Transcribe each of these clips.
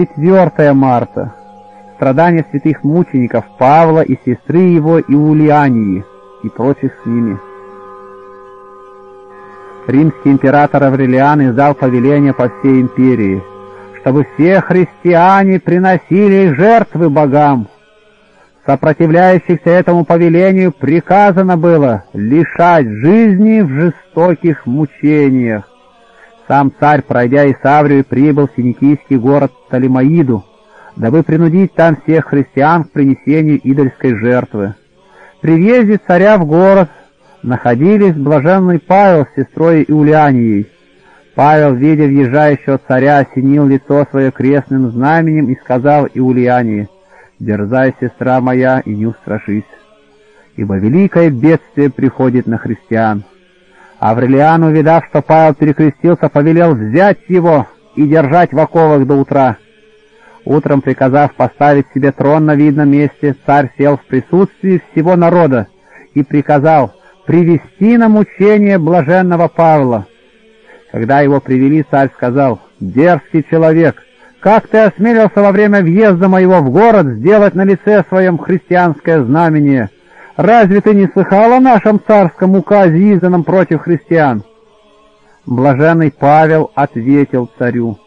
4 марта. Страдания святых мучеников Павла и сестры его Иулиании и прочих с ними. Римский император Аврелиан издал повеление по всей империи, чтобы все христиане приносили жертвы богам. Сопротивляющихся этому повелению приказано было лишать жизни в жестоких мучениях. Сам царь, пройдя Исаврию, прибыл в финикийский город Талимаиду, дабы принудить там всех христиан к принесению идольской жертвы. При въезде царя в город находились блаженный Павел с сестрой Иулианией. Павел, видя въезжающего царя, осенил лицо свое крестным знаменем и сказал Иулиании, «Дерзай, сестра моя, и не устрашись, ибо великое бедствие приходит на христиан». Аврелиан, увидав, что Павел перекрестился, повелел взять его и держать в оковах до утра. Утром, приказав поставить себе трон на видном месте, царь сел в присутствии всего народа и приказал привести на мучение блаженного Павла. Когда его привели, царь сказал, «Дерзкий человек, как ты осмелился во время въезда моего в город сделать на лице своем христианское знамение?» Разве ты не слыхал о нашем царском указе, изданном против христиан?» Блаженный Павел ответил царю,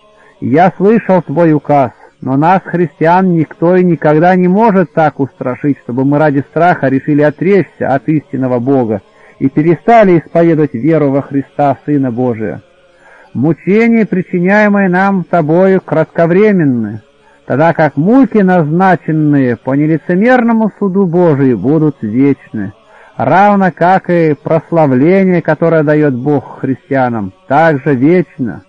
«Я слышал твой указ, но нас, христиан, никто и никогда не может так устрашить, чтобы мы ради страха решили отречься от истинного Бога и перестали исповедовать веру во Христа, Сына Божия. Мучения, причиняемые нам тобою, кратковременны, тогда как муки, назначенные по нелицемерному суду Божию, будут вечны, равно как и прославление, которое дает Бог христианам, также вечно.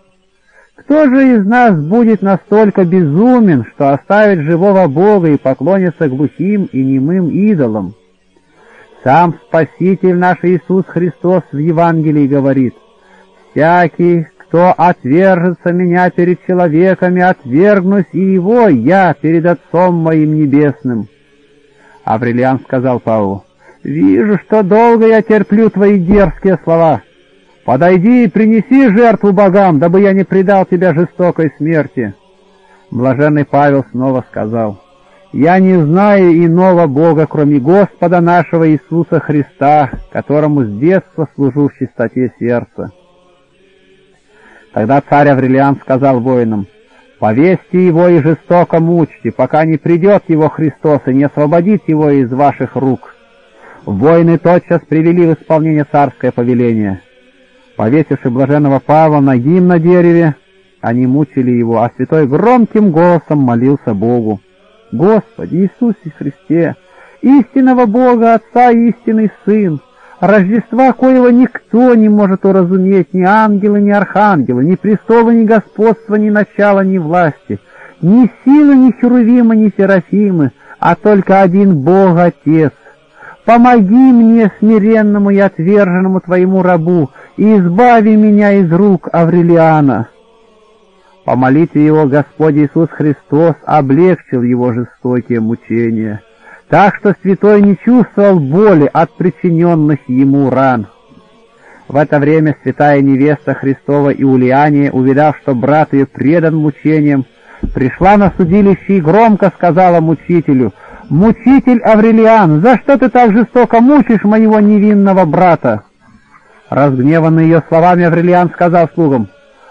Кто же из нас будет настолько безумен, что оставит живого Бога и поклонится глухим и немым идолам? Сам Спаситель наш Иисус Христос в Евангелии говорит, «Всякий, кто отвержется меня перед человеками, отвергнусь и его я перед Отцом моим Небесным. Аврелиан сказал Павлу, «Вижу, что долго я терплю твои дерзкие слова. Подойди и принеси жертву богам, дабы я не предал тебя жестокой смерти». Блаженный Павел снова сказал, «Я не знаю иного Бога, кроме Господа нашего Иисуса Христа, которому с детства служу в чистоте сердца». Тогда царь Аврелиан сказал воинам, «Повесьте его и жестоко мучьте, пока не придет его Христос и не освободит его из ваших рук». Воины тотчас привели в исполнение царское повеление. Повесивши блаженного Павла ногим на дереве, они мучили его, а святой громким голосом молился Богу. «Господи Иисусе Христе, истинного Бога, Отца истинный Сын, Рождества, коего никто не может уразуметь, ни ангелы, ни архангелы, ни престолы, ни господства, ни начала, ни власти, ни силы, ни херувимы, ни серафимы, а только один Бог Отец. Помоги мне, смиренному и отверженному Твоему рабу, и избави меня из рук Аврелиана. Помолите его, Господь Иисус Христос облегчил его жестокие мучения так что святой не чувствовал боли от причиненных ему ран. В это время святая невеста Христова Иулиания, увидав, что брат ее предан мучениям, пришла на судилище и громко сказала мучителю, «Мучитель Аврелиан, за что ты так жестоко мучишь моего невинного брата?» Разгневанный ее словами, Аврелиан сказал слугам,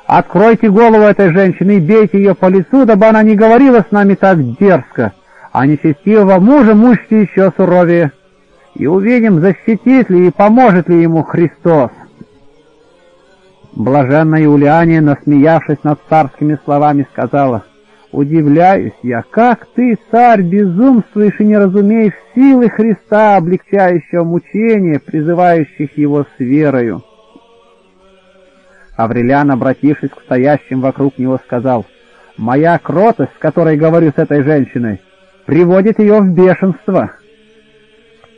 «Откройте голову этой женщины и бейте ее по лицу, дабы она не говорила с нами так дерзко» а нечестивого мужа мучьте еще суровее, и увидим, защитит ли и поможет ли ему Христос. Блаженная Юлиане, насмеявшись над царскими словами, сказала, «Удивляюсь я, как ты, царь, безумствуешь и не разумеешь силы Христа, облегчающего мучения, призывающих его с верою». Аврелиан, обратившись к стоящим вокруг него, сказал, «Моя кротость, с которой говорю с этой женщиной, — приводит ее в бешенство.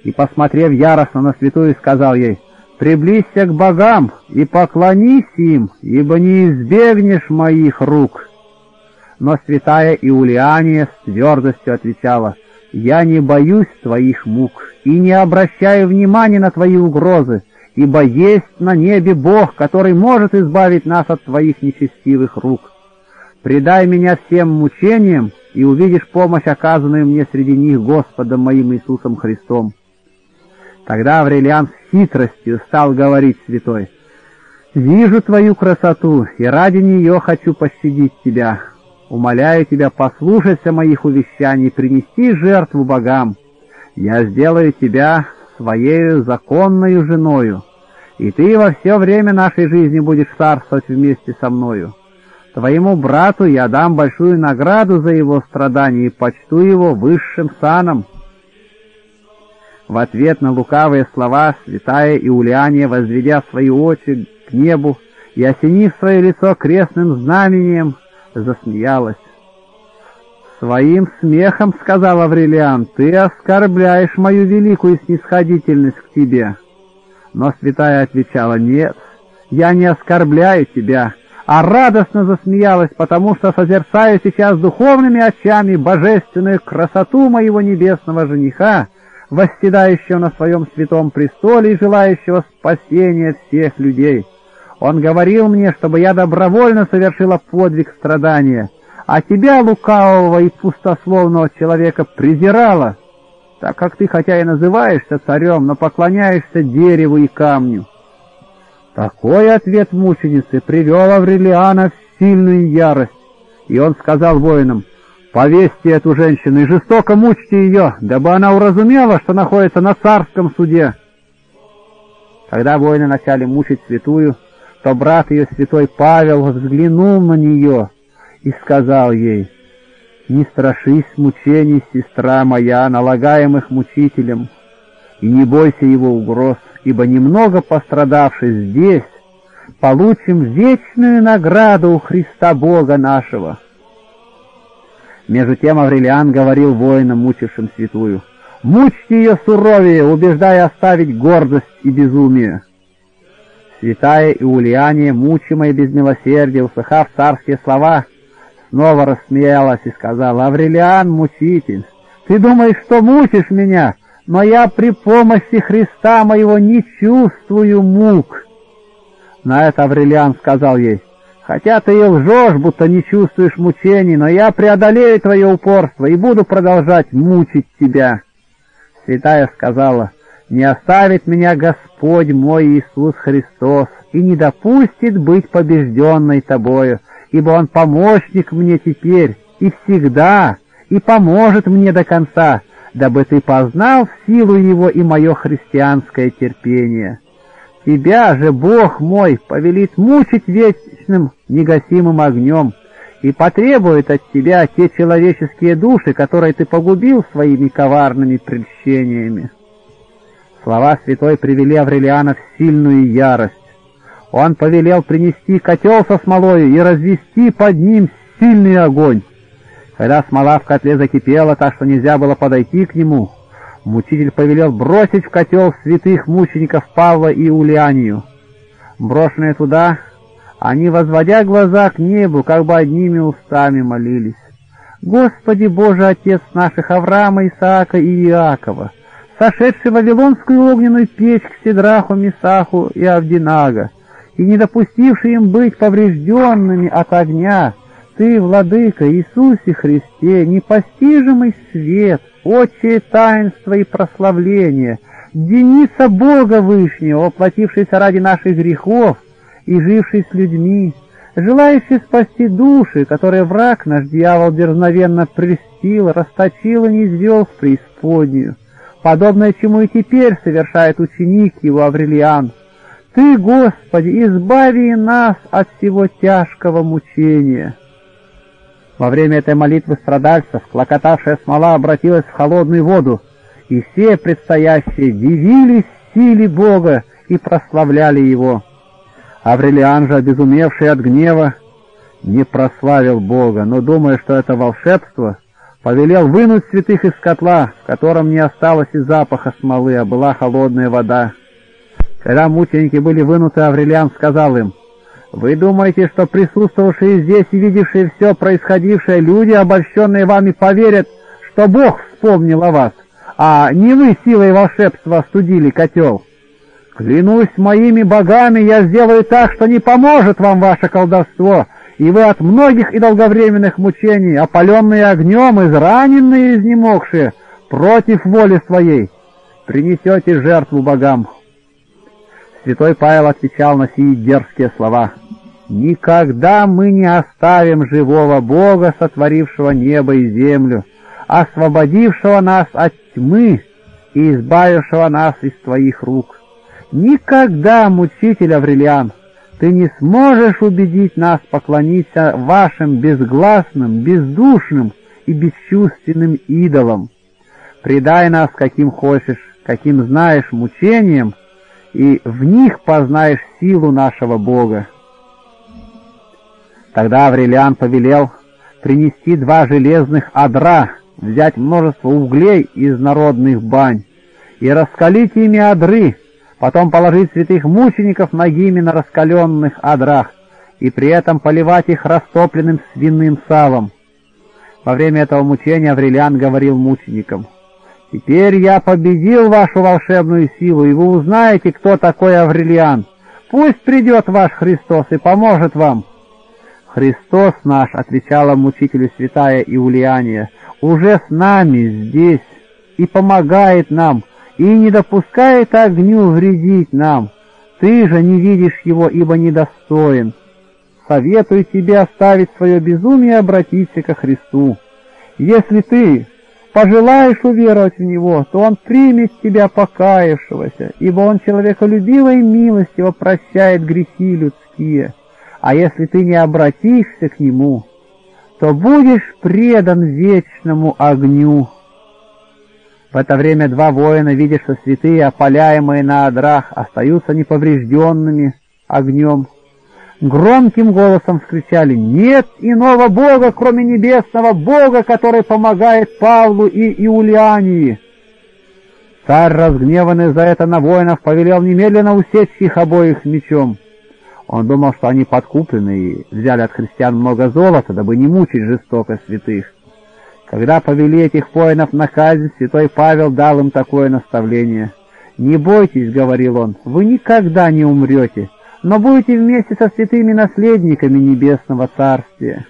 И, посмотрев яростно на святую, сказал ей, «Приблизься к богам и поклонись им, ибо не избегнешь моих рук». Но святая Иулиания с твердостью отвечала, «Я не боюсь твоих мук и не обращаю внимания на твои угрозы, ибо есть на небе Бог, который может избавить нас от твоих нечестивых рук». Предай меня всем мучениям, и увидишь помощь, оказанную мне среди них Господом моим Иисусом Христом. Тогда Аврелиан с хитростью стал говорить святой, «Вижу твою красоту, и ради нее хочу пощадить тебя. Умоляю тебя, послушайся моих увещаний, принести жертву богам. Я сделаю тебя своей законною женою, и ты во все время нашей жизни будешь царствовать вместе со мною. Твоему брату я дам большую награду за его страдания и почту его высшим саном». В ответ на лукавые слова святая Иулиания, возведя свои очи к небу и осенив свое лицо крестным знамением, засмеялась. «Своим смехом, — сказал Аврелиан, — ты оскорбляешь мою великую снисходительность к тебе». Но святая отвечала, «Нет, я не оскорбляю тебя, а радостно засмеялась, потому что созерцаю сейчас духовными очами божественную красоту моего небесного жениха, восседающего на своем святом престоле и желающего спасения всех людей. Он говорил мне, чтобы я добровольно совершила подвиг страдания, а тебя, лукавого и пустословного человека, презирала, так как ты хотя и называешься царем, но поклоняешься дереву и камню. Такой ответ мученицы привел Аврелиана в сильную ярость, и он сказал воинам, «Повесьте эту женщину и жестоко мучьте ее, дабы она уразумела, что находится на царском суде». Когда воины начали мучить святую, то брат ее, святой Павел, взглянул на нее и сказал ей, «Не страшись мучений, сестра моя, налагаемых мучителем, и не бойся его угроз, ибо немного пострадавший здесь, получим вечную награду у Христа Бога нашего». Между тем Аврелиан говорил воинам, мучившим святую, «Мучьте ее суровее, убеждая оставить гордость и безумие». Святая Иулиане, мучимая без милосердия, услыхав царские слова, снова рассмеялась и сказала, «Аврелиан, мучитель, ты думаешь, что мучишь меня, но я при помощи Христа моего не чувствую мук». На это Аврелиан сказал ей, «Хотя ты и лжешь, будто не чувствуешь мучений, но я преодолею твое упорство и буду продолжать мучить тебя». Святая сказала, «Не оставит меня Господь мой Иисус Христос и не допустит быть побежденной тобою, ибо Он помощник мне теперь и всегда, и поможет мне до конца, дабы ты познал силу Его и мое христианское терпение. Тебя же, Бог мой, повелит мучить вечным негасимым огнем и потребует от тебя те человеческие души, которые ты погубил своими коварными прельщениями. Слова святой привели Аврелиана в сильную ярость. Он повелел принести котел со смолою и развести под ним сильный огонь. Когда смола в котле закипела так, что нельзя было подойти к нему, мучитель повелел бросить в котел святых мучеников Павла и Улианию. Брошенные туда, они, возводя глаза к небу, как бы одними устами молились. «Господи Боже, Отец наших Авраама, Исаака и Иакова, сошедший в Вавилонскую огненную печь к Сидраху, Месаху и Авдинага, и не допустивший им быть поврежденными от огня, Ты, Владыка Иисусе Христе, непостижимый свет, отчее таинство и прославление, Дениса Бога Вышнего, воплотившийся ради наших грехов и живший с людьми, желающий спасти души, которые враг наш дьявол дерзновенно престил, расточил и не извел в преисподнюю подобное чему и теперь совершает ученик его Аврелиан. Ты, Господи, избави нас от всего тяжкого мучения. Во время этой молитвы страдальцев клокотавшая смола обратилась в холодную воду, и все предстоящие дивились силе Бога и прославляли Его. Аврелиан же, обезумевший от гнева, не прославил Бога, но, думая, что это волшебство, повелел вынуть святых из котла, в котором не осталось и запаха смолы, а была холодная вода. Когда мученики были вынуты, Аврелиан сказал им, «Вы думаете, что присутствовавшие здесь и видевшие все происходившее люди, обольщенные вами, поверят, что Бог вспомнил о вас, а не вы силой волшебства остудили котел? Клянусь моими богами, я сделаю так, что не поможет вам ваше колдовство, и вы от многих и долговременных мучений, опаленные огнем, израненные, изнемогшие, против воли своей, принесете жертву богам. Святой Павел отвечал на сии дерзкие слова. «Никогда мы не оставим живого Бога, сотворившего небо и землю, освободившего нас от тьмы и избавившего нас из твоих рук. Никогда, мучитель Аврелиан, ты не сможешь убедить нас поклониться вашим безгласным, бездушным и бесчувственным идолам. Предай нас, каким хочешь, каким знаешь мучением, и в них познаешь силу нашего Бога. Тогда Аврелиан повелел принести два железных адра, взять множество углей из народных бань и раскалить ими адры, потом положить святых мучеников ногими на раскаленных адрах и при этом поливать их растопленным свиным салом. Во время этого мучения Аврелиан говорил мученикам, «Теперь я победил вашу волшебную силу, и вы узнаете, кто такой Аврелиан. Пусть придет ваш Христос и поможет вам». «Христос наш», — отвечала мучителю святая Иулиания, — «уже с нами здесь и помогает нам, и не допускает огню вредить нам. Ты же не видишь его, ибо недостоин. Советую тебе оставить свое безумие и обратиться ко Христу. Если ты пожелаешь уверовать в Него, то Он примет тебя покаявшегося, ибо Он человеколюбивой милостиво прощает грехи людские. А если ты не обратишься к Нему, то будешь предан вечному огню. В это время два воина, видя, что святые, опаляемые на одрах, остаются неповрежденными огнем, громким голосом вскричали «Нет иного Бога, кроме небесного Бога, который помогает Павлу и Иулиании!» Царь, разгневанный за это на воинов, повелел немедленно усечь их обоих мечом. Он думал, что они подкуплены и взяли от христиан много золота, дабы не мучить жестоко святых. Когда повели этих воинов на казнь, святой Павел дал им такое наставление. «Не бойтесь», — говорил он, — «вы никогда не умрете, но будете вместе со святыми наследниками Небесного Царствия».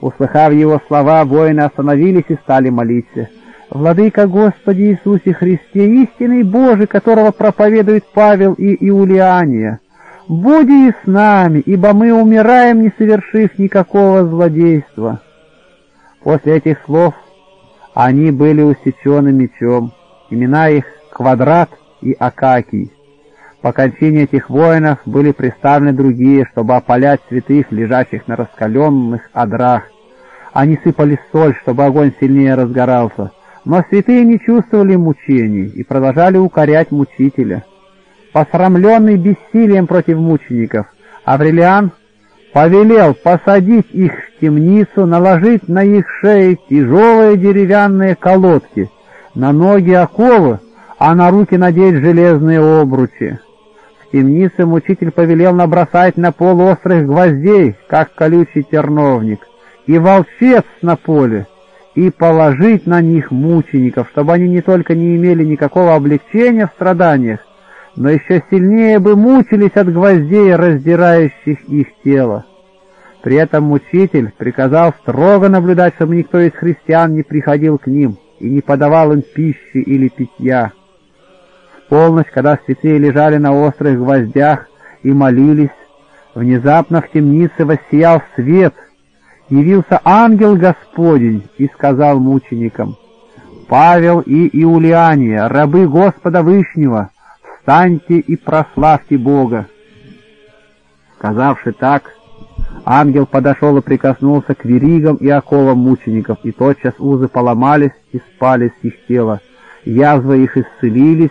Услыхав его слова, воины остановились и стали молиться. «Владыка Господи Иисусе Христе, истинный Божий, которого проповедует Павел и Иулиания, буди и с нами, ибо мы умираем, не совершив никакого злодейства». После этих слов они были усечены мечом, имена их Квадрат и Акакий. По кончине этих воинов были представлены другие, чтобы опалять святых, лежащих на раскаленных адрах. Они сыпали соль, чтобы огонь сильнее разгорался, но святые не чувствовали мучений и продолжали укорять мучителя. Посрамленный бессилием против мучеников, Аврелиан повелел посадить их в темницу, наложить на их шеи тяжелые деревянные колодки, на ноги оковы, а на руки надеть железные обручи. В темнице мучитель повелел набросать на пол острых гвоздей, как колючий терновник, и волчец на поле, и положить на них мучеников, чтобы они не только не имели никакого облегчения в страданиях, но еще сильнее бы мучились от гвоздей, раздирающих их тело. При этом мучитель приказал строго наблюдать, чтобы никто из христиан не приходил к ним и не подавал им пищи или питья. Полночь, когда святые лежали на острых гвоздях и молились, внезапно в темнице воссиял свет, явился ангел Господень и сказал мученикам, «Павел и Иулиания, рабы Господа Вышнего, встаньте и прославьте Бога. Сказавши так, ангел подошел и прикоснулся к веригам и оковам мучеников, и тотчас узы поломались и спали с их тела. Язвы их исцелились,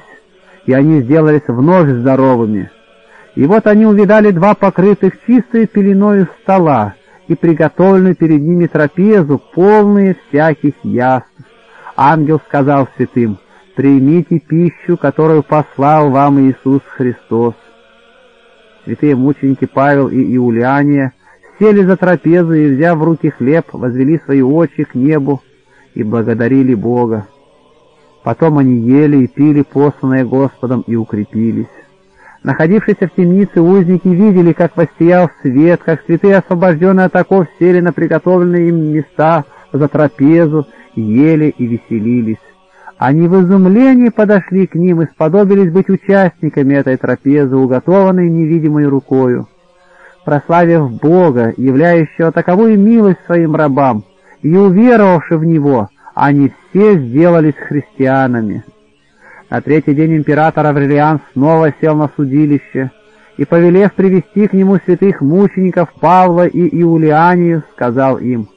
и они сделались вновь здоровыми. И вот они увидали два покрытых чистой пеленою стола и приготовленную перед ними трапезу, полные всяких яств. Ангел сказал святым, примите пищу, которую послал вам Иисус Христос. Святые мученики Павел и Иулиания сели за трапезу и, взяв в руки хлеб, возвели свои очи к небу и благодарили Бога. Потом они ели и пили посланное Господом и укрепились. Находившиеся в темнице узники видели, как воссиял свет, как цветы, освобожденные от оков, сели на приготовленные им места за трапезу, ели и веселились. Они в изумлении подошли к ним и сподобились быть участниками этой трапезы, уготованной невидимой рукою. Прославив Бога, являющего таковую милость своим рабам, и уверовавши в Него, они все сделались христианами. На третий день император Аврелиан снова сел на судилище и, повелев привести к нему святых мучеников Павла и Иулианию, сказал им,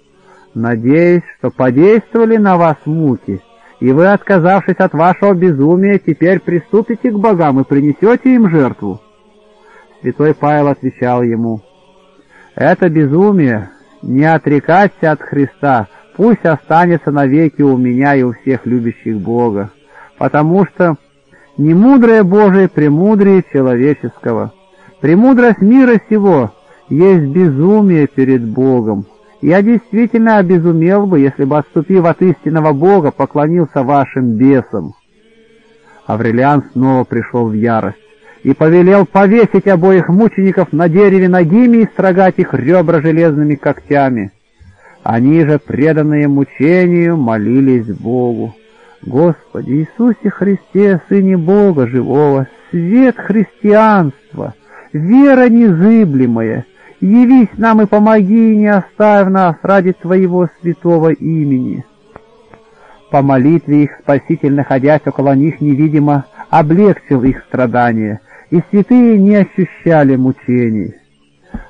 «Надеюсь, что подействовали на вас муки, и вы, отказавшись от вашего безумия, теперь приступите к богам и принесете им жертву. Святой Павел отвечал ему, «Это безумие, не отрекайся от Христа, пусть останется навеки у меня и у всех любящих Бога, потому что не мудрое Божие премудрее человеческого. Премудрость мира сего есть безумие перед Богом, я действительно обезумел бы, если бы, отступив от истинного Бога, поклонился вашим бесам. Аврелиан снова пришел в ярость и повелел повесить обоих мучеников на дереве ногими и строгать их ребра железными когтями. Они же, преданные мучению, молились Богу. Господи Иисусе Христе, Сыне Бога Живого, свет христианства, вера незыблемая, Явись нам и помоги, не оставь нас ради Твоего святого имени. По молитве их Спаситель, находясь около них невидимо, облегчил их страдания, и святые не ощущали мучений.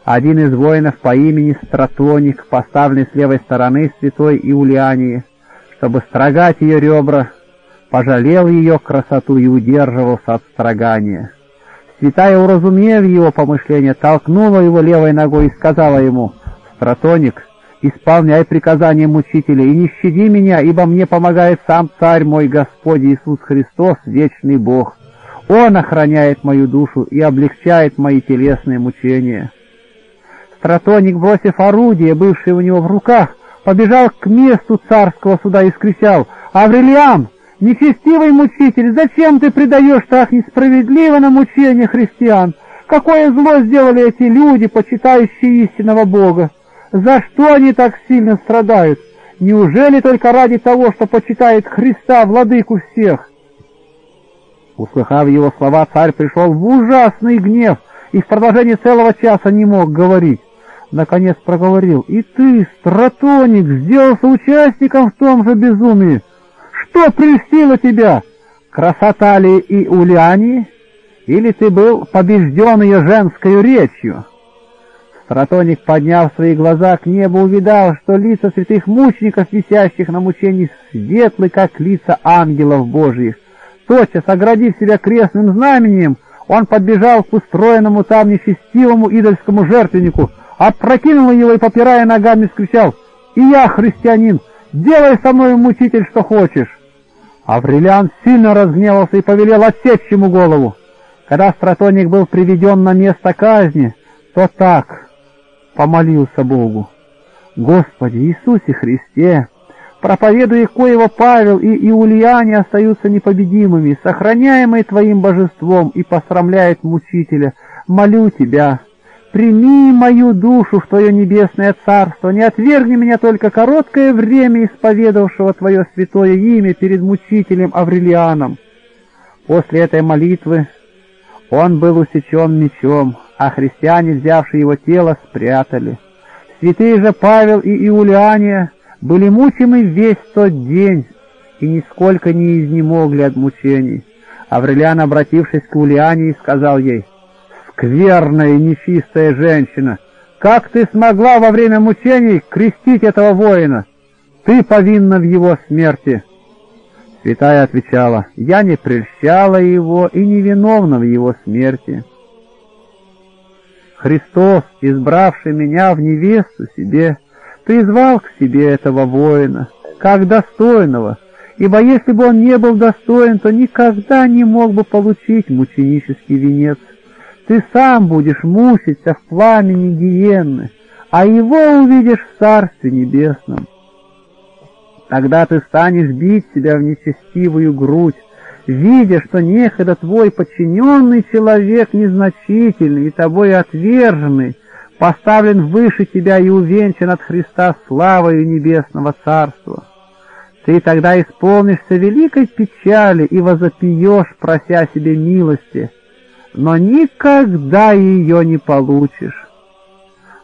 Один из воинов по имени Стратоник, поставленный с левой стороны святой Иулиании, чтобы строгать ее ребра, пожалел ее красоту и удерживался от строгания. Святая, уразумев его помышления, толкнула его левой ногой и сказала ему, «Стратоник, исполняй приказания мучителя и не щади меня, ибо мне помогает сам Царь мой Господь Иисус Христос, вечный Бог. Он охраняет мою душу и облегчает мои телесные мучения». Стратоник, бросив орудие, бывшее у него в руках, побежал к месту царского суда и скричал, «Аврелиан, Нечестивый мучитель, зачем ты предаешь так несправедливо на мучение христиан? Какое зло сделали эти люди, почитающие истинного Бога? За что они так сильно страдают? Неужели только ради того, что почитает Христа, владыку всех? Услыхав его слова, царь пришел в ужасный гнев и в продолжении целого часа не мог говорить. Наконец проговорил, «И ты, стратоник, сделался участником в том же безумии!» Что прельстило тебя? Красота ли и Ульяни? Или ты был побежден ее женской речью? Стратоник, подняв свои глаза к небу, увидал, что лица святых мучеников, висящих на мучении, светлы, как лица ангелов Божьих. Тотчас, оградив себя крестным знаменем, он подбежал к устроенному там нечестивому идольскому жертвеннику, опрокинул его и, попирая ногами, скричал «И я, христианин, делай со мной, мучитель, что хочешь!» Аврелиан сильно разгневался и повелел отсечь ему голову. Когда стратоник был приведен на место казни, то так помолился Богу. «Господи Иисусе Христе, проповедуя коего Павел и Иулиане остаются непобедимыми, сохраняемые Твоим божеством и посрамляет мучителя, молю Тебя, Прими мою душу в Твое небесное царство, не отвергни меня только короткое время исповедовавшего Твое святое имя перед мучителем Аврелианом. После этой молитвы он был усечен мечом, а христиане, взявшие его тело, спрятали. Святые же Павел и Иулиания были мучимы весь тот день и нисколько не изнемогли от мучений. Аврелиан, обратившись к Иулиании, сказал ей — скверная нечистая женщина! Как ты смогла во время мучений крестить этого воина? Ты повинна в его смерти!» Святая отвечала, «Я не прельщала его и не виновна в его смерти». Христос, избравший меня в невесту себе, призвал к себе этого воина, как достойного, ибо если бы он не был достоин, то никогда не мог бы получить мученический венец. Ты сам будешь мучиться в пламени гиенны, а его увидишь в Царстве Небесном. Тогда ты станешь бить себя в нечестивую грудь, видя, что некогда твой подчиненный человек незначительный и тобой отверженный, поставлен выше тебя и увенчан от Христа славою небесного царства. Ты тогда исполнишься великой печали и возопьешь, прося себе милости, но никогда ее не получишь.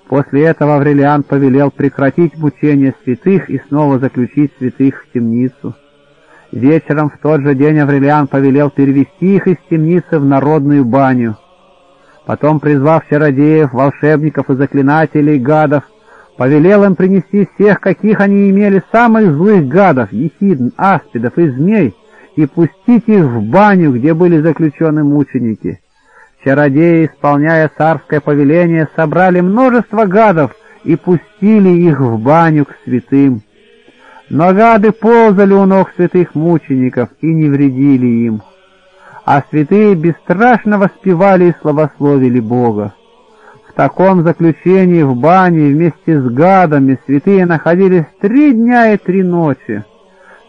После этого Аврелиан повелел прекратить мучения святых и снова заключить святых в темницу. Вечером в тот же день Аврелиан повелел перевести их из темницы в народную баню. Потом, призвав чародеев, волшебников и заклинателей, гадов, повелел им принести всех, каких они имели, самых злых гадов, ехидн, аспидов и змей, и пустить их в баню, где были заключены мученики. Чародеи, исполняя царское повеление, собрали множество гадов и пустили их в баню к святым. Но гады ползали у ног святых мучеников и не вредили им, а святые бесстрашно воспевали и славословили Бога. В таком заключении в бане вместе с гадами святые находились три дня и три ночи.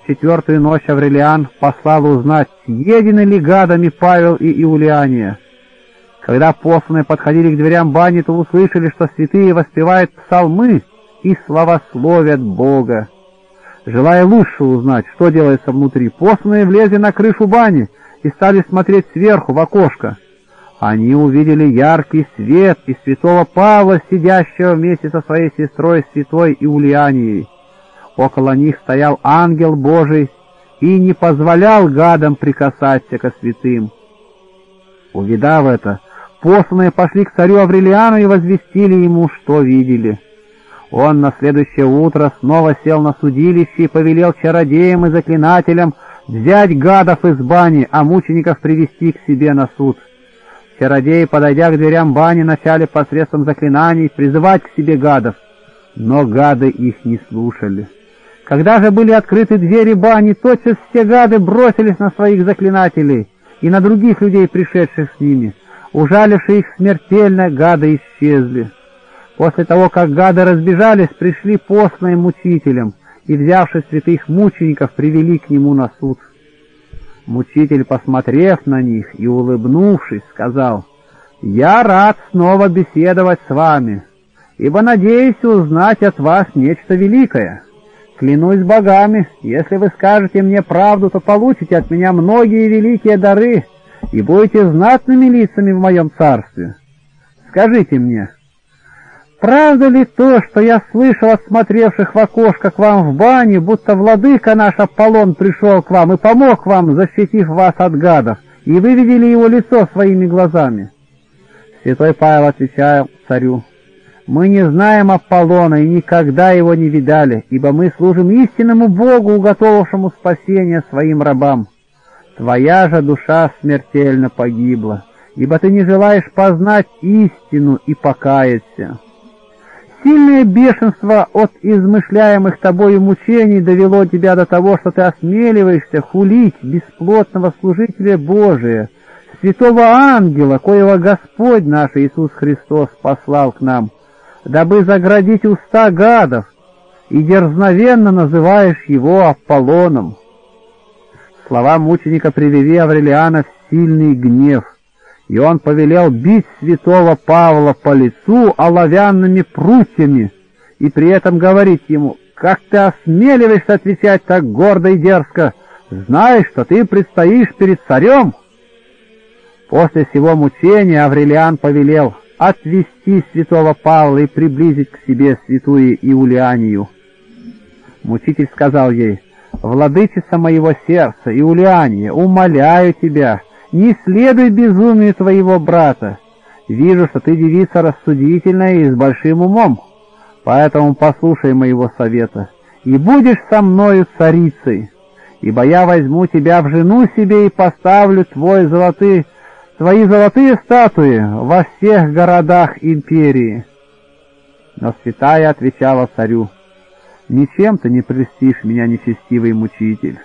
Четвертую ночь Аврелиан послал узнать, съедены ли гадами Павел и Иулиания. Когда посланные подходили к дверям бани, то услышали, что святые воспевают псалмы и славословят Бога. Желая лучше узнать, что делается внутри, посланные влезли на крышу бани и стали смотреть сверху в окошко. Они увидели яркий свет и святого Павла, сидящего вместе со своей сестрой святой Иулианией. Около них стоял ангел Божий и не позволял гадам прикасаться ко святым. Увидав это, посланные пошли к царю Аврелиану и возвестили ему, что видели. Он на следующее утро снова сел на судилище и повелел чародеям и заклинателям взять гадов из бани, а мучеников привести к себе на суд. Чародеи, подойдя к дверям бани, начали посредством заклинаний призывать к себе гадов, но гады их не слушали. Когда же были открыты двери бани, тотчас все гады бросились на своих заклинателей и на других людей, пришедших с ними — Ужалившие их смертельно, гады исчезли. После того, как гады разбежались, пришли постные мучителям и, взявши святых мучеников, привели к нему на суд. Мучитель, посмотрев на них и улыбнувшись, сказал, «Я рад снова беседовать с вами, ибо надеюсь узнать от вас нечто великое. Клянусь богами, если вы скажете мне правду, то получите от меня многие великие дары» и будете знатными лицами в моем царстве. Скажите мне, правда ли то, что я слышал от смотревших в окошко к вам в бане, будто владыка наш Аполлон пришел к вам и помог вам, защитив вас от гадов, и вы видели его лицо своими глазами?» Святой Павел отвечал царю, «Мы не знаем Аполлона и никогда его не видали, ибо мы служим истинному Богу, уготовавшему спасение своим рабам». Твоя же душа смертельно погибла, ибо ты не желаешь познать истину и покаяться. Сильное бешенство от измышляемых тобою мучений довело тебя до того, что ты осмеливаешься хулить бесплотного служителя Божия, святого ангела, коего Господь наш Иисус Христос послал к нам, дабы заградить уста гадов, и дерзновенно называешь его Аполлоном. Слова мученика привели Аврелиана в сильный гнев, и он повелел бить святого Павла по лицу оловянными прутьями и при этом говорить ему, «Как ты осмеливаешься отвечать так гордо и дерзко? Знаешь, что ты предстоишь перед царем?» После всего мучения Аврелиан повелел отвести святого Павла и приблизить к себе святую Иулианию. Мучитель сказал ей, владычица моего сердца, Иулиания, умоляю тебя, не следуй безумию твоего брата. Вижу, что ты девица рассудительная и с большим умом, поэтому послушай моего совета, и будешь со мною царицей, ибо я возьму тебя в жену себе и поставлю твой золотые, твои золотые статуи во всех городах империи». Но святая отвечала царю, Ничем ты не прельстишь меня, нечестивый мучитель.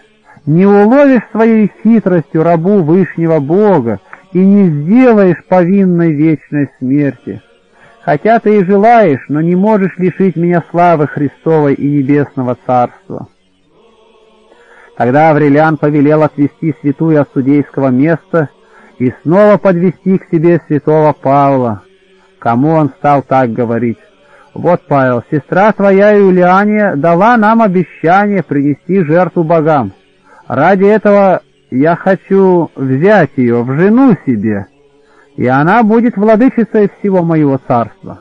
Не уловишь своей хитростью рабу Вышнего Бога и не сделаешь повинной вечной смерти. Хотя ты и желаешь, но не можешь лишить меня славы Христовой и Небесного Царства. Тогда Аврелиан повелел отвести святую от судейского места и снова подвести к себе святого Павла. Кому он стал так говорить? «Вот, Павел, сестра твоя Юлиания дала нам обещание принести жертву богам. Ради этого я хочу взять ее в жену себе, и она будет владычицей всего моего царства.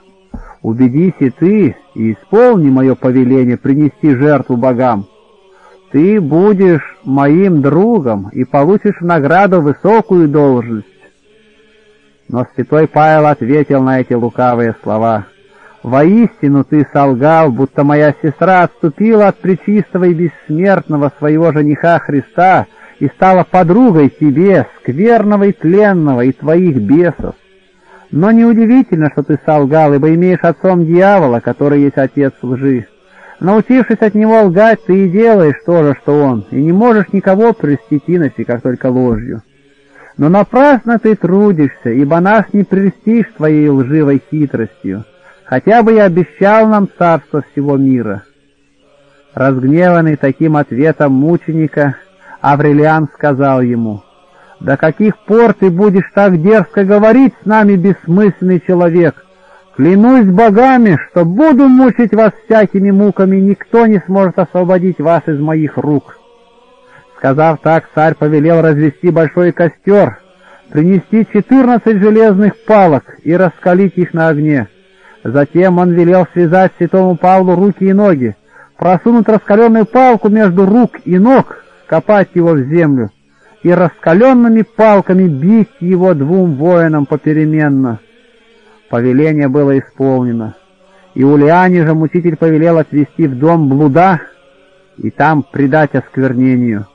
Убедись и ты, и исполни мое повеление принести жертву богам. Ты будешь моим другом и получишь награду высокую должность. Но святой Павел ответил на эти лукавые слова. «Воистину ты солгал, будто моя сестра отступила от пречистого и бессмертного своего жениха Христа и стала подругой тебе, скверного и тленного, и твоих бесов. Но неудивительно, что ты солгал, ибо имеешь отцом дьявола, который есть отец лжи. Научившись от него лгать, ты и делаешь то же, что он, и не можешь никого прельстить иноси, как только ложью. Но напрасно ты трудишься, ибо нас не прельстишь твоей лживой хитростью, хотя бы и обещал нам царство всего мира». Разгневанный таким ответом мученика, Аврелиан сказал ему, «До каких пор ты будешь так дерзко говорить с нами, бессмысленный человек?» Клянусь богами, что буду мучить вас всякими муками, никто не сможет освободить вас из моих рук. Сказав так, царь повелел развести большой костер, принести четырнадцать железных палок и раскалить их на огне. Затем он велел связать святому Павлу руки и ноги, просунуть раскаленную палку между рук и ног, копать его в землю и раскаленными палками бить его двум воинам попеременно. Повеление было исполнено. И Улиане же мучитель повелел отвести в дом блуда и там предать осквернению.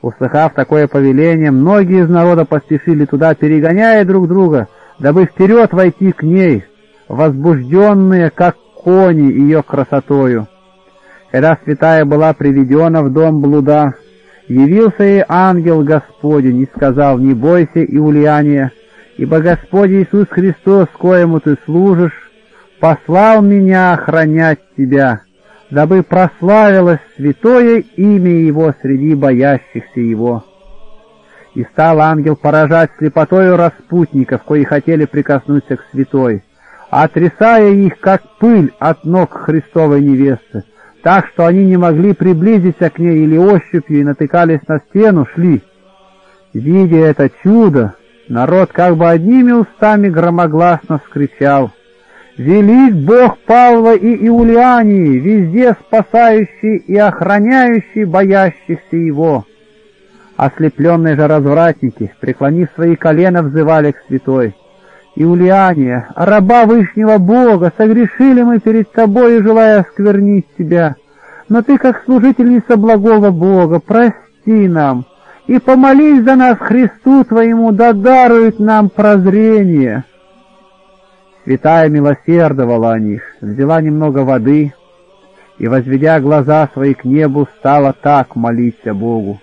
Услыхав такое повеление, многие из народа поспешили туда, перегоняя друг друга, дабы вперед войти к ней, возбужденные, как кони, ее красотою. Когда святая была приведена в дом блуда, явился ей ангел Господень и сказал, «Не бойся, Иулиания, ибо Господь Иисус Христос, коему ты служишь, послал меня охранять тебя, дабы прославилось святое имя Его среди боящихся Его». И стал ангел поражать слепотою распутников, кои хотели прикоснуться к святой, отрисая их, как пыль от ног Христовой невесты, так что они не могли приблизиться к ней или ощупью и натыкались на стену, шли. Видя это чудо, Народ как бы одними устами громогласно вскричал «Велик Бог Павла и Иулиании, везде спасающий и охраняющий боящихся Его!» Ослепленные же развратники, преклонив свои колена, взывали к святой. «Иулиания, раба Вышнего Бога, согрешили мы перед тобой, желая осквернить тебя, но ты, как служительница благого Бога, прости нам» и помолись за нас Христу Твоему, да дарует нам прозрение». Святая милосердовала о них, взяла немного воды и, возведя глаза свои к небу, стала так молиться Богу.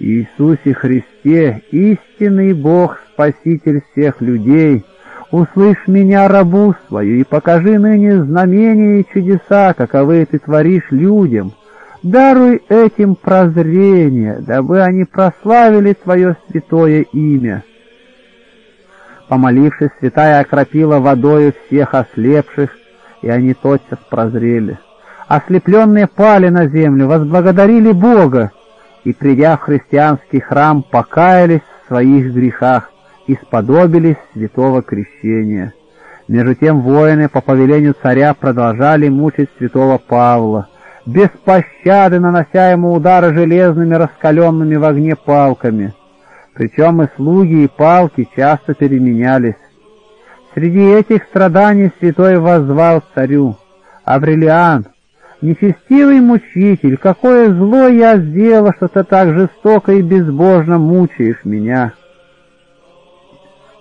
«Иисусе Христе, истинный Бог, Спаситель всех людей, услышь меня, рабу свою, и покажи ныне знамения и чудеса, каковы ты творишь людям, Даруй этим прозрение, дабы они прославили Твое святое имя. Помолившись, святая окропила водою всех ослепших, и они тотчас прозрели. Ослепленные пали на землю, возблагодарили Бога, и, придя в христианский храм, покаялись в своих грехах и сподобились святого крещения. Между тем воины по повелению царя продолжали мучить святого Павла, без пощады нанося ему удары железными раскаленными в огне палками. Причем и слуги, и палки часто переменялись. Среди этих страданий святой воззвал царю, «Аврелиан, нечестивый мучитель, какое зло я сделал, что ты так жестоко и безбожно мучаешь меня!»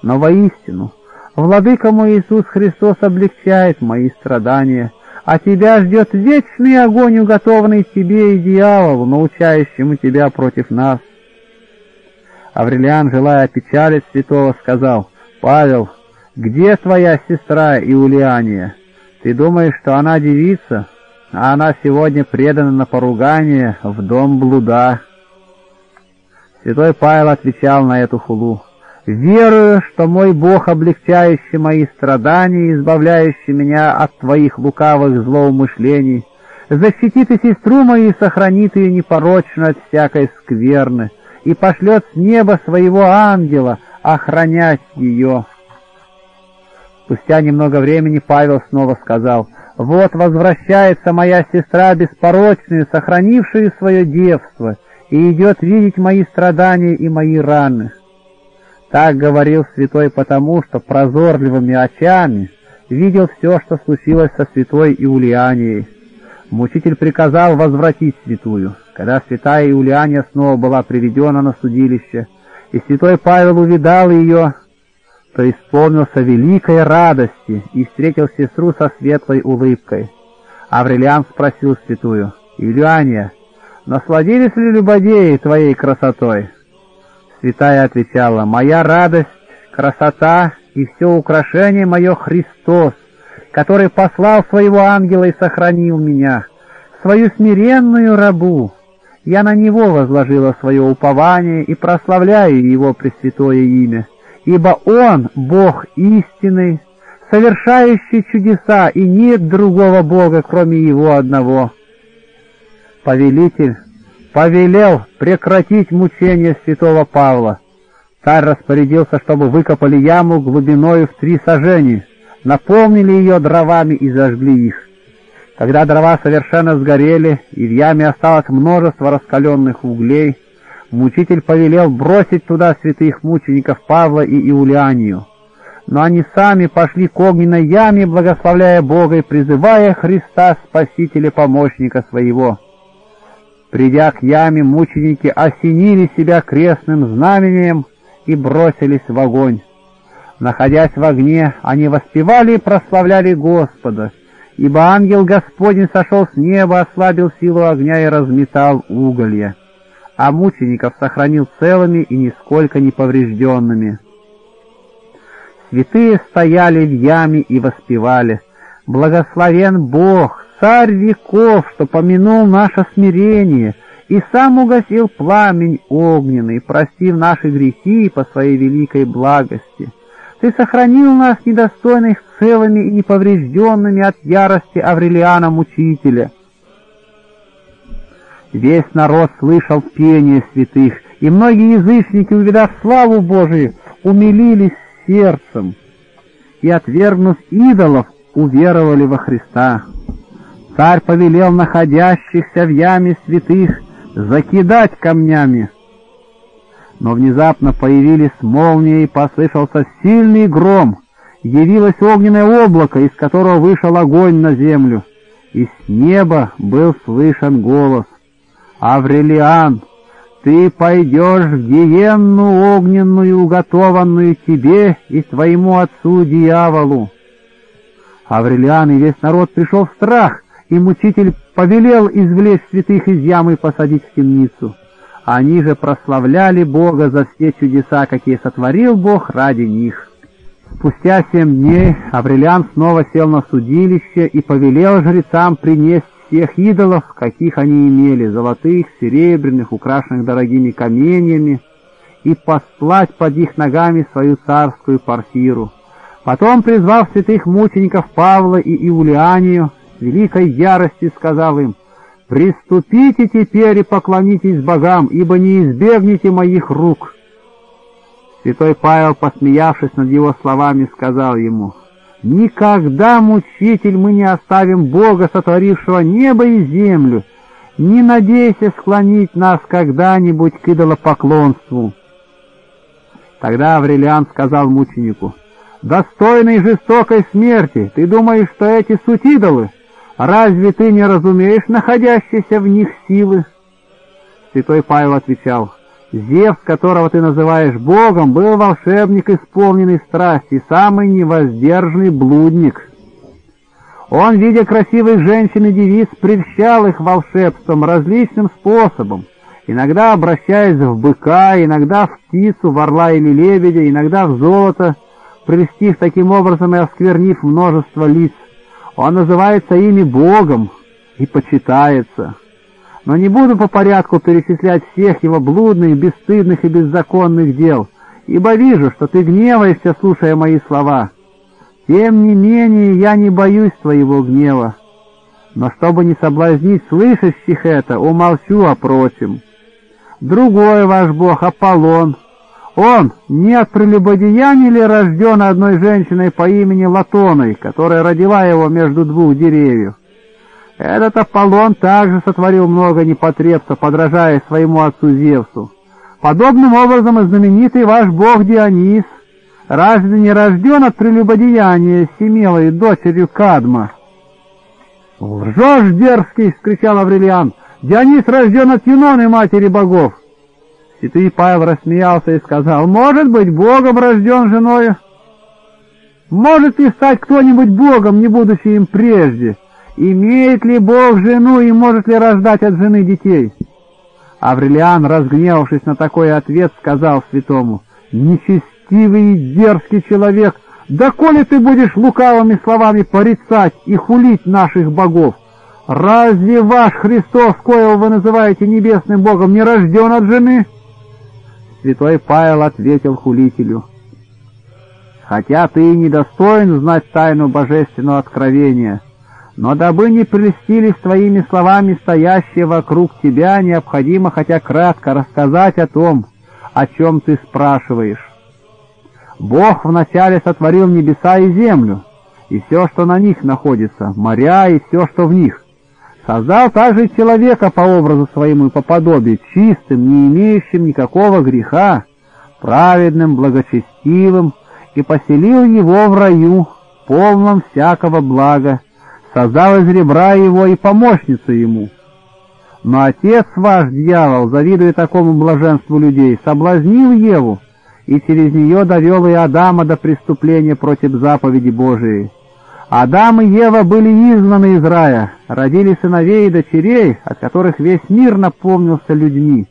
Но воистину, Владыка мой Иисус Христос облегчает мои страдания, а тебя ждет вечный огонь, уготованный тебе и дьяволу, научающему тебя против нас. Аврелиан, желая опечалить святого, сказал, «Павел, где твоя сестра Иулиания? Ты думаешь, что она девица? а она сегодня предана на поругание в дом блуда. Святой Павел отвечал на эту хулу. «Верую, что мой Бог, облегчающий мои страдания, избавляющий меня от твоих лукавых злоумышлений, защитит и сестру мою и сохранит ее непорочно от всякой скверны, и пошлет с неба своего ангела охранять ее». Спустя немного времени Павел снова сказал, «Вот возвращается моя сестра беспорочная, сохранившая свое девство, и идет видеть мои страдания и мои раны». Так говорил святой потому, что прозорливыми очами видел все, что случилось со святой Иулианией. Мучитель приказал возвратить святую. Когда святая Иулиания снова была приведена на судилище, и святой Павел увидал ее, то исполнился великой радости и встретил сестру со светлой улыбкой. Аврелиан спросил святую, «Юлиания, насладились ли любодеи твоей красотой?» Святая отвечала, «Моя радость, красота и все украшение мое Христос, который послал своего ангела и сохранил меня, свою смиренную рабу. Я на него возложила свое упование и прославляю его пресвятое имя» ибо Он — Бог истинный, совершающий чудеса, и нет другого Бога, кроме Его одного. Повелитель повелел прекратить мучение святого Павла. Царь распорядился, чтобы выкопали яму глубиною в три сажени, наполнили ее дровами и зажгли их. Когда дрова совершенно сгорели, и в яме осталось множество раскаленных углей, Мучитель повелел бросить туда святых мучеников Павла и Иулианию. Но они сами пошли к огненной яме, благословляя Бога и призывая Христа, Спасителя, помощника своего. Придя к яме, мученики осенили себя крестным знамением и бросились в огонь. Находясь в огне, они воспевали и прославляли Господа, ибо ангел Господень сошел с неба, ослабил силу огня и разметал уголья а мучеников сохранил целыми и нисколько не поврежденными. Святые стояли в яме и воспевали «Благословен Бог, царь веков, что помянул наше смирение и сам угасил пламень огненный, простив наши грехи по своей великой благости. Ты сохранил нас недостойных целыми и неповрежденными от ярости Аврелиана Мучителя» Весь народ слышал пение святых, и многие язычники, увидав славу Божию, умилились сердцем и, отвергнув идолов, уверовали во Христа. Царь повелел находящихся в яме святых закидать камнями. Но внезапно появились молнии, и послышался сильный гром. Явилось огненное облако, из которого вышел огонь на землю, и с неба был слышен голос. Аврелиан, ты пойдешь в гиенну огненную, уготованную тебе и твоему отцу дьяволу. Аврелиан и весь народ пришел в страх, и мучитель повелел извлечь святых из ямы и посадить в темницу. Они же прославляли Бога за все чудеса, какие сотворил Бог ради них. Спустя семь дней Аврелиан снова сел на судилище и повелел жрецам принести всех идолов, каких они имели, золотых, серебряных, украшенных дорогими каменьями, и послать под их ногами свою царскую парфиру. Потом, призвав святых мучеников Павла и Иулианию, великой ярости сказал им, «Приступите теперь и поклонитесь богам, ибо не избегнете моих рук». Святой Павел, посмеявшись над его словами, сказал ему, Никогда, мучитель, мы не оставим Бога, сотворившего небо и землю. Не надейся склонить нас когда-нибудь к идолопоклонству. Тогда Аврелиан сказал мученику, «Достойной жестокой смерти, ты думаешь, что эти суть идолы? Разве ты не разумеешь находящиеся в них силы?» Святой Павел отвечал, Зевс, которого ты называешь богом, был волшебник, исполненный страсти, самый невоздержанный блудник. Он, видя красивых женщин и девиц, прельщал их волшебством различным способом, иногда обращаясь в быка, иногда в птицу, в орла или лебедя, иногда в золото, прельстив таким образом и осквернив множество лиц. Он называется ими Богом, и почитается. Но не буду по порядку перечислять всех его блудных, бесстыдных и беззаконных дел, ибо вижу, что ты гневаешься, слушая мои слова. Тем не менее, я не боюсь твоего гнева. Но чтобы не соблазнить слышащих это, умолчу о прочем. Другой ваш бог, Аполлон, он не от прелюбодеяния ли рожден одной женщиной по имени Латоной, которая родила его между двух деревьев? Этот Аполлон также сотворил много непотребства, подражая своему отцу Зевсу. Подобным образом и знаменитый ваш бог Дионис разве не рожден от прелюбодеяния Семелой дочерью Кадма? — Лжешь, дерзкий! — скричал Аврелиан. — Дионис рожден от Юноны, матери богов. Святый Павел рассмеялся и сказал, «Может быть, Богом рожден женою? Может ли стать кто-нибудь Богом, не будучи им прежде? Имеет ли Бог жену и может ли рождать от жены детей?» Аврелиан, разгневавшись на такой ответ, сказал святому, «Нечестивый и дерзкий человек, да коли ты будешь лукавыми словами порицать и хулить наших богов, разве ваш Христос, коего вы называете небесным Богом, не рожден от жены?» Святой Павел ответил хулителю, «Хотя ты и недостоин знать тайну божественного откровения, но дабы не прелестились твоими словами стоящие вокруг тебя, необходимо хотя кратко рассказать о том, о чем ты спрашиваешь. Бог вначале сотворил небеса и землю, и все, что на них находится, моря и все, что в них. Создал также человека по образу своему и по подобию, чистым, не имеющим никакого греха, праведным, благочестивым, и поселил его в раю, полном всякого блага, создал из ребра его и помощницу ему. Но отец ваш, дьявол, завидуя такому блаженству людей, соблазнил Еву, и через нее довел и Адама до преступления против заповеди Божией. Адам и Ева были изгнаны из рая, родили сыновей и дочерей, от которых весь мир наполнился людьми,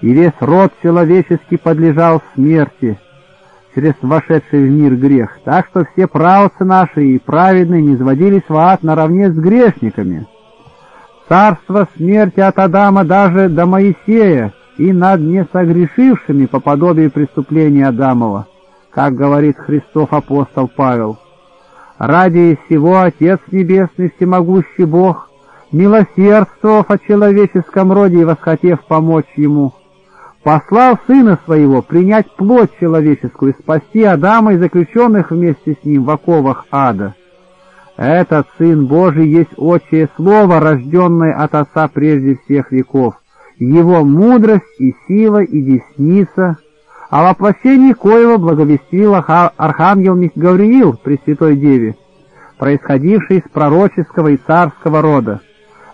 и весь род человеческий подлежал смерти через вошедший в мир грех, так что все правцы наши и праведные не изводились в ад наравне с грешниками. Царство смерти от Адама даже до Моисея и над несогрешившими по подобию преступления Адамова, как говорит Христов апостол Павел. Ради всего Отец Небесный, Всемогущий Бог, милосердствовав о человеческом роде и восхотев помочь ему, послал Сына Своего принять плоть человеческую и спасти Адама и заключенных вместе с ним в оковах ада. Этот Сын Божий есть отчее Слово, рожденное от Отца прежде всех веков, Его мудрость и сила и десница — о воплощении коего благовестил архангел Гавриил Пресвятой Деве, происходивший из пророческого и царского рода.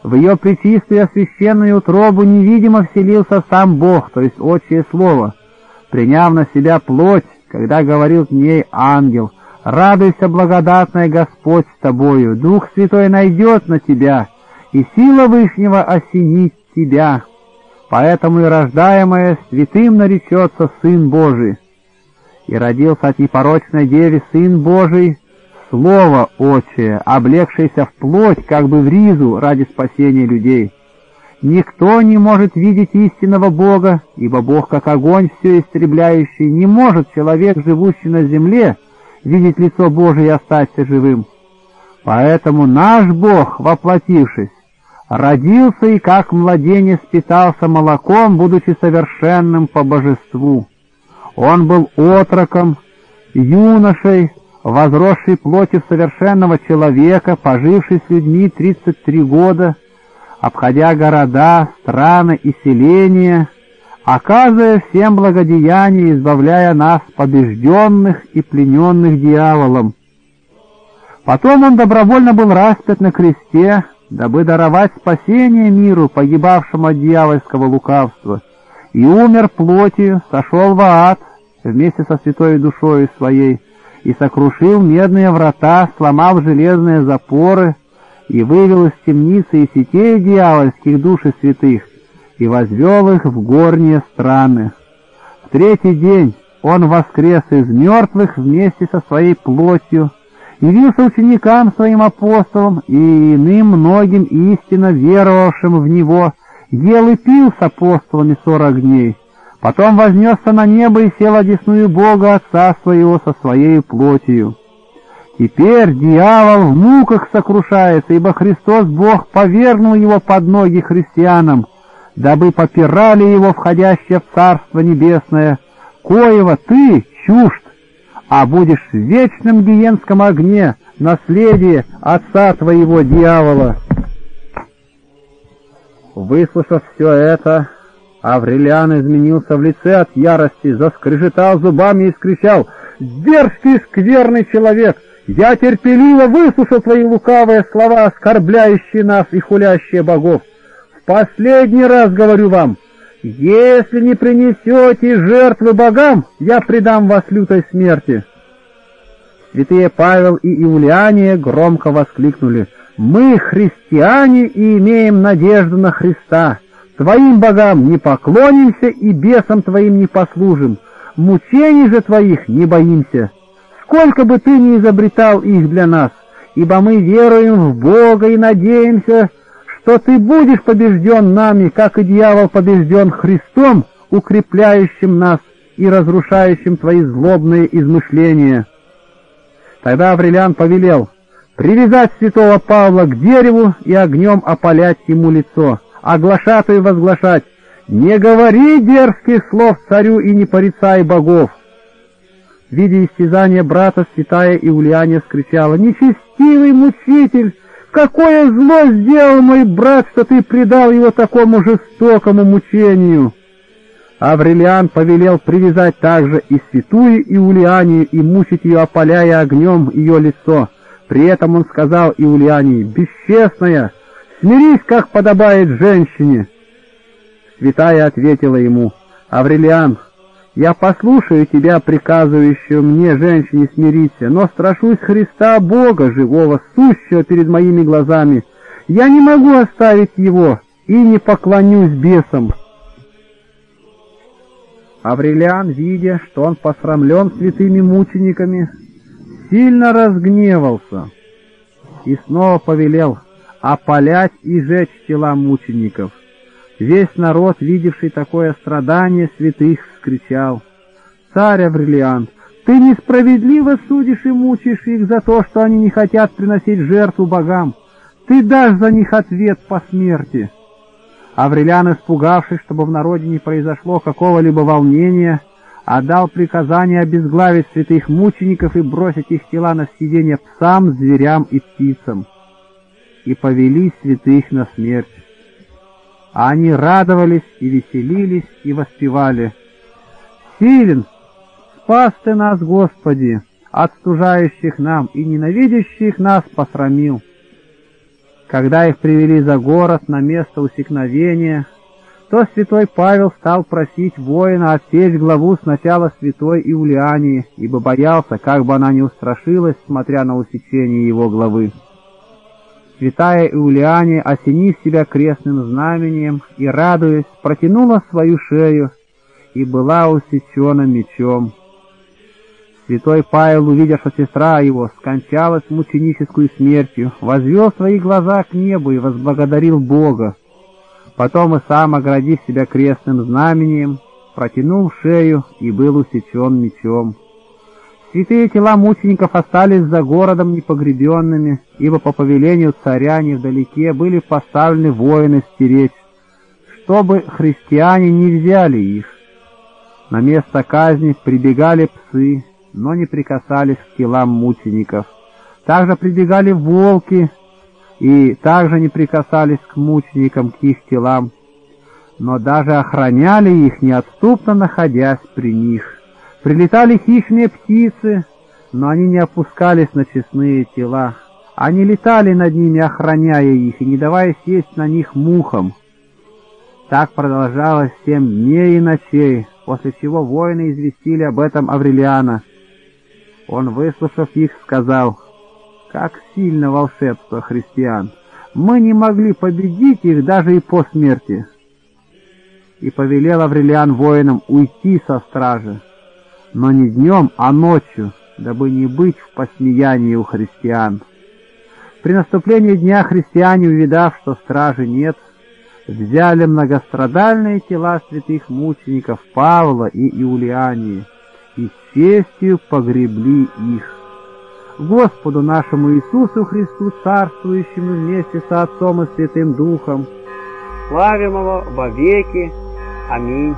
В ее причистую священную утробу невидимо вселился сам Бог, то есть Отчее Слово, приняв на себя плоть, когда говорил к ней ангел, «Радуйся, благодатная Господь с тобою, Дух Святой найдет на тебя, и сила Вышнего осенит тебя» поэтому и рождаемое святым наречется Сын Божий. И родился от непорочной деве Сын Божий, Слово Отчее, облегшееся в плоть, как бы в ризу ради спасения людей. Никто не может видеть истинного Бога, ибо Бог, как огонь все истребляющий, не может человек, живущий на земле, видеть лицо Божие и остаться живым. Поэтому наш Бог, воплотившись, родился и как младенец питался молоком, будучи совершенным по божеству. Он был отроком, юношей, возросший плотью совершенного человека, поживший с людьми 33 года, обходя города, страны и селения, оказывая всем благодеяние, избавляя нас, побежденных и плененных дьяволом. Потом он добровольно был распят на кресте, дабы даровать спасение миру, погибавшему от дьявольского лукавства, и умер плотью, сошел в ад вместе со святой душою своей, и сокрушил медные врата, сломав железные запоры, и вывел из темницы и сетей дьявольских души святых, и возвел их в горние страны. В третий день он воскрес из мертвых вместе со своей плотью, явился ученикам своим апостолам и иным многим истинно веровавшим в Него, ел и пил с апостолами сорок дней. Потом вознесся на небо и сел одесную Бога Отца Своего со Своей плотью. Теперь дьявол в муках сокрушается, ибо Христос Бог повергнул его под ноги христианам, дабы попирали его входящее в Царство Небесное, коего ты чужд, а будешь в вечном гиенском огне, наследие отца твоего дьявола. Выслушав все это, Аврелиан изменился в лице от ярости, заскрежетал зубами и скричал «Дерзкий скверный человек! Я терпеливо выслушал твои лукавые слова, оскорбляющие нас и хулящие богов. В последний раз говорю вам, если не принесете жертвы богам, я предам вас лютой смерти». Святые Павел и Иулиане громко воскликнули «Мы христиане и имеем надежду на Христа». Твоим богам не поклонимся и бесам твоим не послужим, мучений же твоих не боимся. Сколько бы ты ни изобретал их для нас, ибо мы веруем в Бога и надеемся, что ты будешь побежден нами, как и дьявол побежден Христом, укрепляющим нас и разрушающим твои злобные измышления. Тогда Аврелиан повелел привязать святого Павла к дереву и огнем опалять ему лицо оглашать и возглашать «Не говори дерзких слов царю и не порицай богов!» Видя истязание брата, святая Иулиане скричала «Нечестивый мучитель! Какое зло сделал мой брат, что ты предал его такому жестокому мучению!» Аврелиан повелел привязать также и святую Иулианию и мучить ее, опаляя огнем ее лицо. При этом он сказал Иулиании «Бесчестная!» Смирись, как подобает женщине!» Святая ответила ему, «Аврелиан, я послушаю тебя, приказывающего мне, женщине, смириться, но страшусь Христа Бога, живого, сущего перед моими глазами. Я не могу оставить его и не поклонюсь бесам». Аврелиан, видя, что он посрамлен святыми мучениками, сильно разгневался и снова повелел опалять и жечь тела мучеников. Весь народ, видевший такое страдание святых, вскричал, «Царь Аврелиан, ты несправедливо судишь и мучаешь их за то, что они не хотят приносить жертву богам. Ты дашь за них ответ по смерти». Аврелиан, испугавшись, чтобы в народе не произошло какого-либо волнения, отдал приказание обезглавить святых мучеников и бросить их тела на съедение псам, зверям и птицам и повели святых на смерть. А они радовались и веселились и воспевали. «Силен, спас ты нас, Господи, от стужающих нам и ненавидящих нас посрамил». Когда их привели за город на место усекновения, то святой Павел стал просить воина отсечь главу сначала святой Иулиании, ибо боялся, как бы она не устрашилась, смотря на усечение его главы. Святая Иулиане, осенив себя крестным знамением и, радуясь, протянула свою шею и была усечена мечом. Святой Павел, увидя, что сестра его скончалась мученическую смертью, возвел свои глаза к небу и возблагодарил Бога. Потом и сам, оградив себя крестным знамением, протянул шею и был усечен мечом. Святые тела мучеников остались за городом непогребенными, ибо по повелению царя невдалеке были поставлены воины стеречь, чтобы христиане не взяли их. На место казни прибегали псы, но не прикасались к телам мучеников. Также прибегали волки и также не прикасались к мученикам, к их телам, но даже охраняли их, неотступно находясь при них. Прилетали хищные птицы, но они не опускались на честные тела. Они летали над ними, охраняя их и не давая сесть на них мухам. Так продолжалось семь дней и ночей, после чего воины известили об этом Аврелиана. Он, выслушав их, сказал, «Как сильно волшебство христиан! Мы не могли победить их даже и по смерти!» И повелел Аврелиан воинам уйти со стражи но не днем, а ночью, дабы не быть в посмеянии у христиан. При наступлении дня христиане, увидав, что стражи нет, взяли многострадальные тела святых мучеников Павла и Иулиании и с честью погребли их. Господу нашему Иисусу Христу, царствующему вместе со Отцом и Святым Духом, славим Его во веки. Аминь.